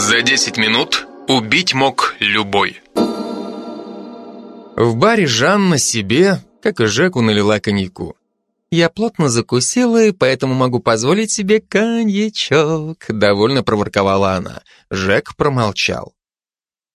За 10 минут убить мог любой. В баре Жанна себе, как и Жеку, налила коньяку. «Я плотно закусила, и поэтому могу позволить себе коньячок», довольно проворковала она. Жек промолчал.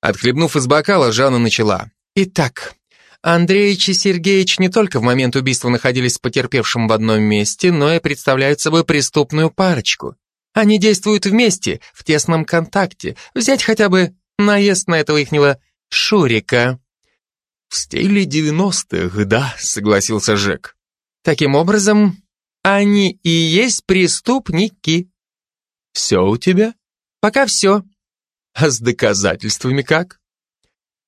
Отхлебнув из бокала, Жанна начала. «Итак, Андреич и Сергеич не только в момент убийства находились с потерпевшим в одном месте, но и представляют собой преступную парочку. Они действуют вместе, в тесном контакте. Взять хотя бы наезд на этого ихнего Шурика». «В стиле девяностых, да», — согласился Жек. Таким образом, они и есть преступники. Все у тебя? Пока все. А с доказательствами как?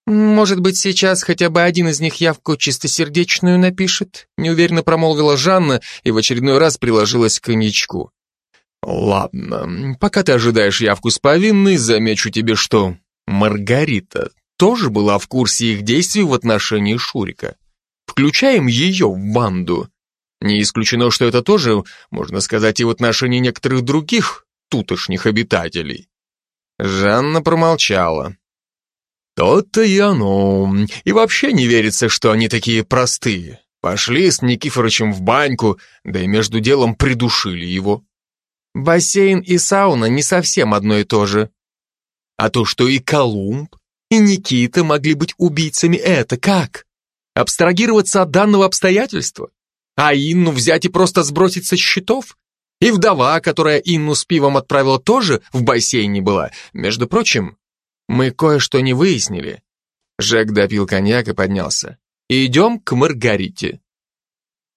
Может быть, сейчас хотя бы один из них явку чистосердечную напишет? Неуверенно промолвила Жанна и в очередной раз приложилась к коньячку. Ладно, пока ты ожидаешь явку с повинной, замечу тебе, что Маргарита тоже была в курсе их действий в отношении Шурика. Включаем ее в банду. Не исключено, что это тоже, можно сказать, и в отношении некоторых других тутошних обитателей. Жанна промолчала. То-то и оно. И вообще не верится, что они такие простые. Пошли с Никифорычем в баньку, да и между делом придушили его. Бассейн и сауна не совсем одно и то же. А то, что и Колумб, и Никита могли быть убийцами, это как? Абстрагироваться от данного обстоятельства? А Инну взять и просто сбросить со счетов? И вдова, которая Инну с пивом отправила, тоже в бассейне была. Между прочим, мы кое-что не выяснили. Жек допил коньяк и поднялся. Идем к Маргарите.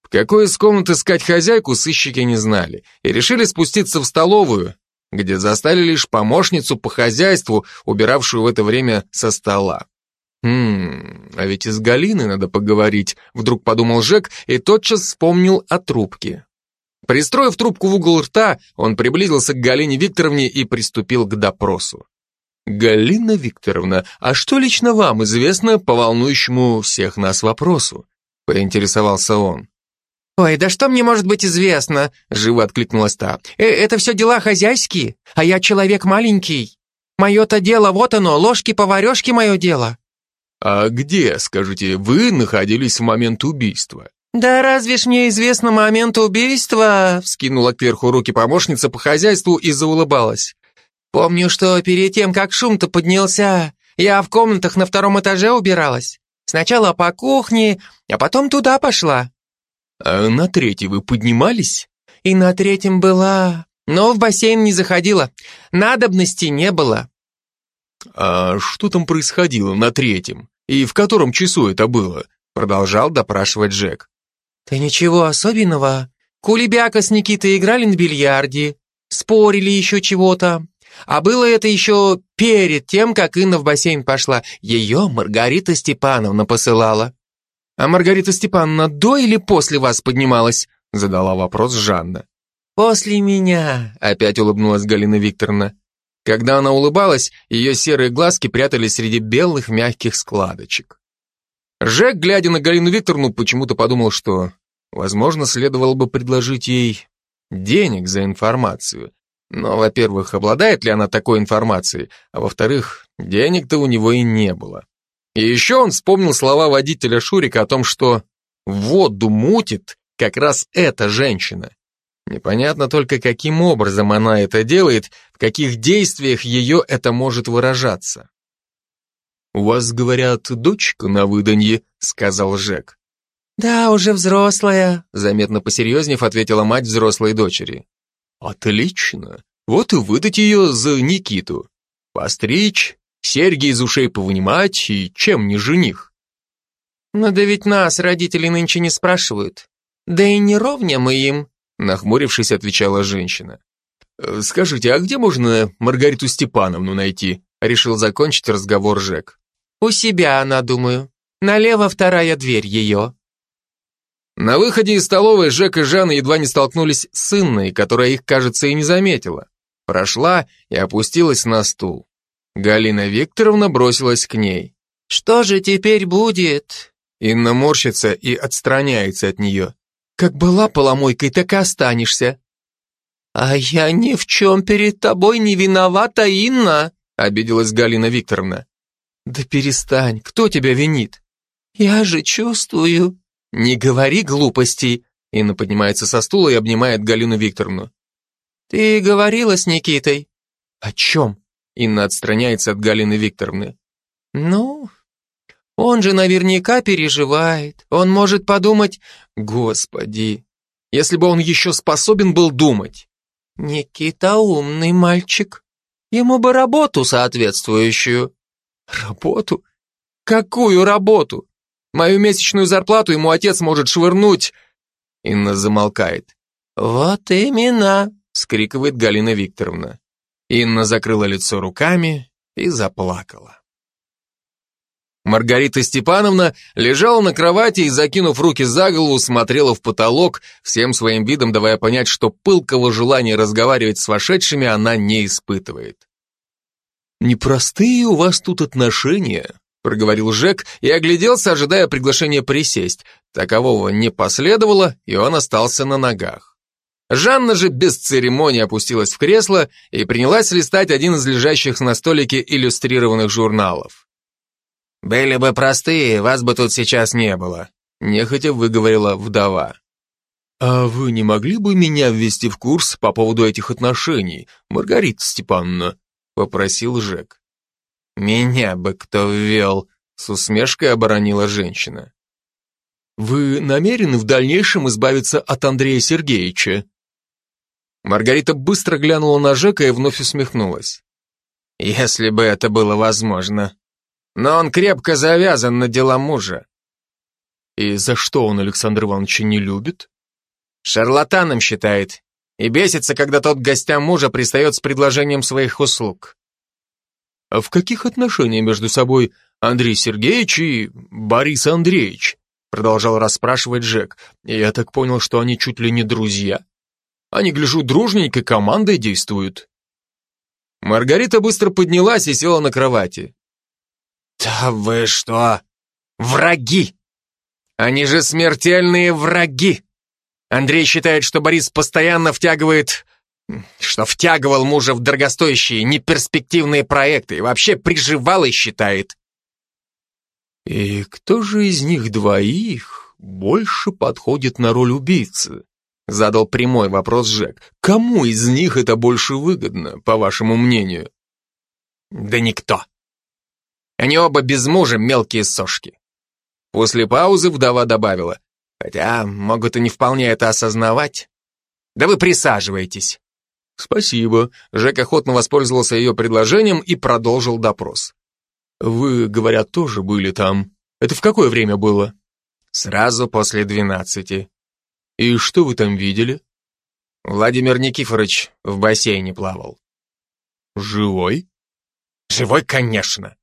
Какой из комнат искать хозяйку, сыщики не знали, и решили спуститься в столовую, где застали лишь помощницу по хозяйству, убиравшую в это время со стола. «Хм, а ведь из Галины надо поговорить», — вдруг подумал Жек и тотчас вспомнил о трубке. Пристроив трубку в угол рта, он приблизился к Галине Викторовне и приступил к допросу. «Галина Викторовна, а что лично вам известно по волнующему всех нас вопросу?» — поинтересовался он. «Ой, да что мне может быть известно?» — живо откликнулась та. «Э «Это все дела хозяйские, а я человек маленький. Мое-то дело, вот оно, ложки-поварешки мое дело». «А где, скажите, вы находились в момент убийства?» «Да разве ж мне известно момент убийства?» Вскинула кверху руки помощница по хозяйству и заулыбалась. «Помню, что перед тем, как шум-то поднялся, я в комнатах на втором этаже убиралась. Сначала по кухне, а потом туда пошла». «А на третий вы поднимались?» «И на третьем была, но в бассейн не заходила. Надобности не было». «А что там происходило на третьем? И в котором часу это было?» Продолжал допрашивать Джек. «Да ничего особенного. Кулебяка с Никитой играли на бильярде, спорили еще чего-то. А было это еще перед тем, как Инна в бассейн пошла. Ее Маргарита Степановна посылала». «А Маргарита Степановна до или после вас поднималась?» Задала вопрос Жанна. «После меня», — опять улыбнулась Галина Викторовна. Когда она улыбалась, ее серые глазки прятались среди белых мягких складочек. Жек, глядя на Галину Викторовну, почему-то подумал, что, возможно, следовало бы предложить ей денег за информацию. Но, во-первых, обладает ли она такой информацией, а во-вторых, денег-то у него и не было. И еще он вспомнил слова водителя Шурика о том, что воду мутит как раз эта женщина. Непонятно только, каким образом она это делает, в каких действиях ее это может выражаться. «У вас, говорят, дочка на выданье», — сказал Жек. «Да, уже взрослая», — заметно посерьезнев ответила мать взрослой дочери. «Отлично. Вот и выдать ее за Никиту. Постричь, серьги из ушей повынимать и чем не жених». «Но да ведь нас родители нынче не спрашивают. Да и не ровня мы им», Нахмурившись, отвечала женщина. «Э, «Скажите, а где можно Маргариту Степановну найти?» Решил закончить разговор Жек. «У себя она, думаю. Налево вторая дверь ее». На выходе из столовой Жек и Жанна едва не столкнулись с Инной, которая их, кажется, и не заметила. Прошла и опустилась на стул. Галина Викторовна бросилась к ней. «Что же теперь будет?» Инна морщится и отстраняется от нее. Как была поломойкой, так и останешься. А я ни в чем перед тобой не виновата, Инна, обиделась Галина Викторовна. Да перестань, кто тебя винит? Я же чувствую. Не говори глупостей. Инна поднимается со стула и обнимает Галину Викторовну. Ты говорила с Никитой? О чем? Инна отстраняется от Галины Викторовны. Ну, он же наверняка переживает. Он может подумать... Господи, если бы он еще способен был думать. Никита умный мальчик. Ему бы работу соответствующую. Работу? Какую работу? Мою месячную зарплату ему отец может швырнуть. Инна замолкает. Вот именно, скрикивает Галина Викторовна. Инна закрыла лицо руками и заплакала. Маргарита Степановна лежала на кровати и, закинув руки за голову, смотрела в потолок, всем своим видом давая понять, что пылкого желания разговаривать с вошедшими она не испытывает. «Непростые у вас тут отношения», — проговорил Жек и огляделся, ожидая приглашения присесть. Такового не последовало, и он остался на ногах. Жанна же без церемонии опустилась в кресло и принялась листать один из лежащих на столике иллюстрированных журналов. «Были бы простые, вас бы тут сейчас не было», — нехотя выговорила вдова. «А вы не могли бы меня ввести в курс по поводу этих отношений, Маргарита Степановна?» — попросил Жек. «Меня бы кто ввел», — с усмешкой оборонила женщина. «Вы намерены в дальнейшем избавиться от Андрея Сергеевича?» Маргарита быстро глянула на Жека и вновь усмехнулась. «Если бы это было возможно», но он крепко завязан на дела мужа. И за что он Александр Ивановича не любит? Шарлатаном считает и бесится, когда тот гостям мужа пристает с предложением своих услуг. А в каких отношениях между собой Андрей Сергеевич и Борис Андреевич? Продолжал расспрашивать Жек. Я так понял, что они чуть ли не друзья. Они, гляжу, дружненькой командой действуют. Маргарита быстро поднялась и села на кровати. «Да вы что? Враги! Они же смертельные враги! Андрей считает, что Борис постоянно втягивает... Что втягивал мужа в дорогостоящие, неперспективные проекты и вообще приживал и считает. И кто же из них двоих больше подходит на роль убийцы? Задал прямой вопрос Жек. Кому из них это больше выгодно, по вашему мнению? Да никто. Они оба без мужа мелкие сошки. После паузы вдова добавила, хотя могут и не вполне это осознавать. Да вы присаживайтесь. Спасибо. Жек охотно воспользовался ее предложением и продолжил допрос. Вы, говорят, тоже были там. Это в какое время было? Сразу после двенадцати. И что вы там видели? Владимир Никифорович в бассейне плавал. Живой? Живой, конечно.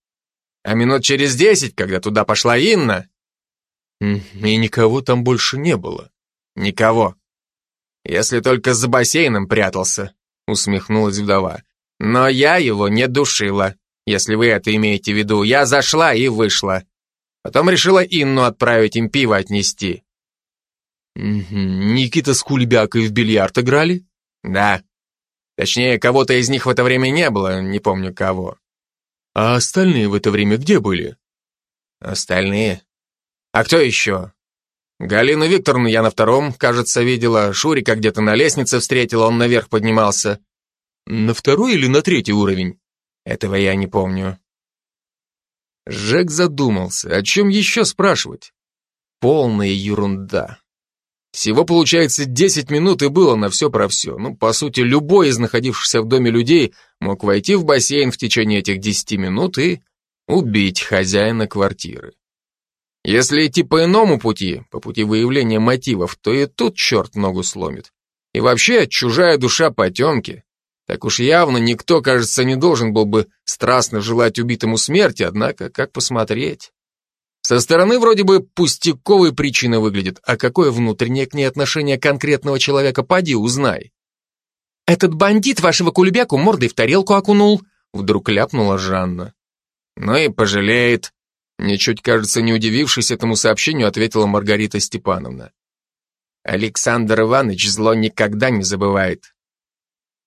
А минут через десять, когда туда пошла Инна... И никого там больше не было. Никого. Если только за бассейном прятался, усмехнулась вдова. Но я его не душила, если вы это имеете в виду. Я зашла и вышла. Потом решила Инну отправить им пиво отнести. Никита с Кульбякой в бильярд играли? Да. Точнее, кого-то из них в это время не было, не помню кого. А остальные в это время где были? Остальные? А кто еще? Галину Викторовну я на втором, кажется, видела. Шурика где-то на лестнице встретила, он наверх поднимался. На второй или на третий уровень? Этого я не помню. Жек задумался, о чем еще спрашивать? Полная ерунда. Всего, получается, 10 минут и было на все про все. Ну, по сути, любой из находившихся в доме людей мог войти в бассейн в течение этих 10 минут и убить хозяина квартиры. Если идти по иному пути, по пути выявления мотивов, то и тут черт ногу сломит. И вообще, чужая душа потемки. Так уж явно никто, кажется, не должен был бы страстно желать убитому смерти, однако, как посмотреть? Со стороны вроде бы пустяковой причины выглядит, а какое внутреннее к ней отношение конкретного человека, поди узнай. «Этот бандит вашего кулебяку мордой в тарелку окунул», вдруг ляпнула Жанна. «Ну и пожалеет», ничуть, кажется, не удивившись этому сообщению, ответила Маргарита Степановна. Александр Иванович зло никогда не забывает.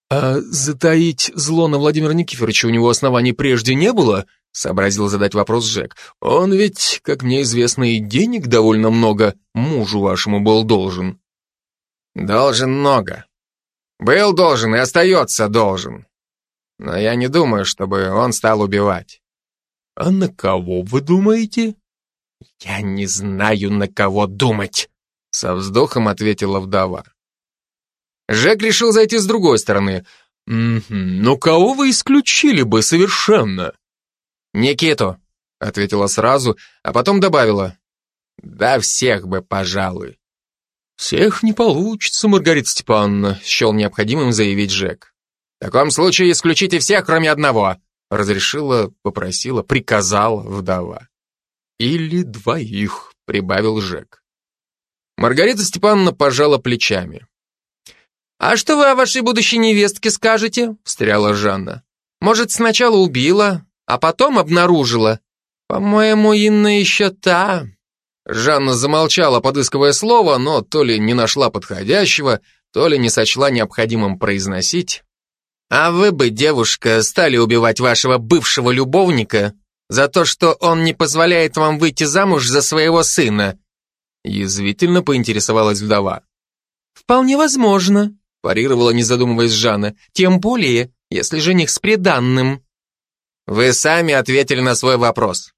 «А затаить зло на Владимира Никифоровича у него оснований прежде не было?» Сообразил задать вопрос Жек. «Он ведь, как мне известно, и денег довольно много мужу вашему был должен». «Должен много. Был должен и остается должен. Но я не думаю, чтобы он стал убивать». «А на кого вы думаете?» «Я не знаю, на кого думать», — со вздохом ответила вдова. Жек решил зайти с другой стороны. «Угу, но кого вы исключили бы совершенно?» «Никиту», — ответила сразу, а потом добавила. «Да всех бы, пожалуй». «Всех не получится, Маргарита Степановна», — счел необходимым заявить Жек. «В таком случае исключите всех, кроме одного», — разрешила, попросила, приказала вдова. «Или двоих», — прибавил Жек. Маргарита Степановна пожала плечами. «А что вы о вашей будущей невестке скажете?» — встряла Жанна. «Может, сначала убила, а потом обнаружила? По-моему, Инна еще та». Жанна замолчала, подыскивая слово, но то ли не нашла подходящего, то ли не сочла необходимым произносить. «А вы бы, девушка, стали убивать вашего бывшего любовника за то, что он не позволяет вам выйти замуж за своего сына?» Язвительно поинтересовалась вдова. «Вполне возможно», парировала, не задумываясь Жанна. «Тем более, если жених с приданным». «Вы сами ответили на свой вопрос.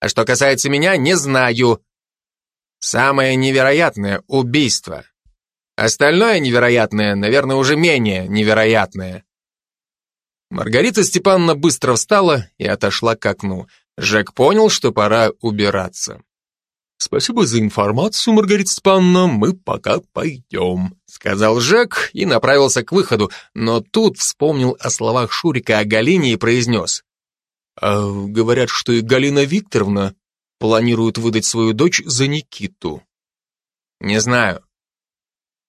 А что касается меня, не знаю. Самое невероятное — убийство. Остальное невероятное, наверное, уже менее невероятное». Маргарита Степановна быстро встала и отошла к окну. Жек понял, что пора убираться. «Спасибо за информацию, Маргарита Степановна, мы пока пойдем», сказал Жек и направился к выходу, но тут вспомнил о словах Шурика о Галине и произнес. «А говорят, что и Галина Викторовна планирует выдать свою дочь за Никиту». «Не знаю.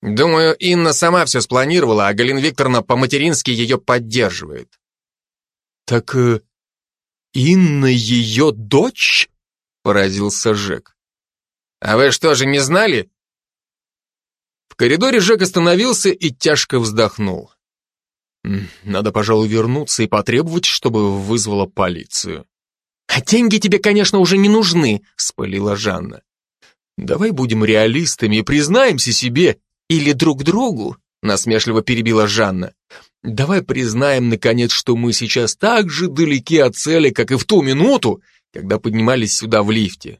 Думаю, Инна сама все спланировала, а Галина Викторовна по-матерински ее поддерживает». «Так э, Инна ее дочь?» — поразился Жек. «А вы что же не знали?» В коридоре Жек остановился и тяжко вздохнул. «Надо, пожалуй, вернуться и потребовать, чтобы вызвала полицию». «А деньги тебе, конечно, уже не нужны», — спылила Жанна. «Давай будем реалистами и признаемся себе или друг другу», — насмешливо перебила Жанна. «Давай признаем, наконец, что мы сейчас так же далеки от цели, как и в ту минуту, когда поднимались сюда в лифте.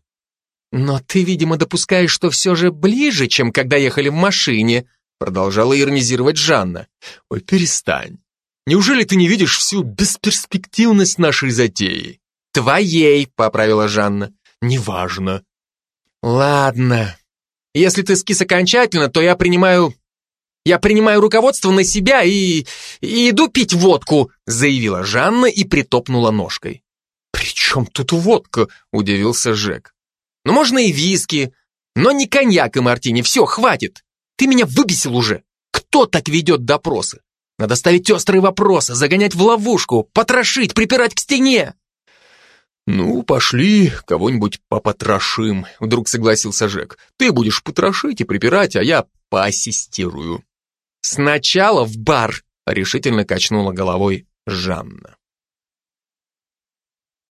«Но ты, видимо, допускаешь, что все же ближе, чем когда ехали в машине», продолжала иронизировать Жанна. «Ой, перестань. Неужели ты не видишь всю бесперспективность нашей затеи?» «Твоей», — поправила Жанна. «Неважно». «Ладно. Если ты скис окончательно, то я принимаю... Я принимаю руководство на себя и... и иду пить водку», заявила Жанна и притопнула ножкой. «При чем тут водка?» — удивился Жек. Ну, можно и виски, но не коньяк и мартини. Все, хватит. Ты меня выбесил уже. Кто так ведет допросы? Надо ставить острые вопросы, загонять в ловушку, потрошить, припирать к стене. «Ну, пошли, кого-нибудь попотрошим», — вдруг согласился Жек. «Ты будешь потрошить и припирать, а я поассистирую». «Сначала в бар», — решительно качнула головой Жанна.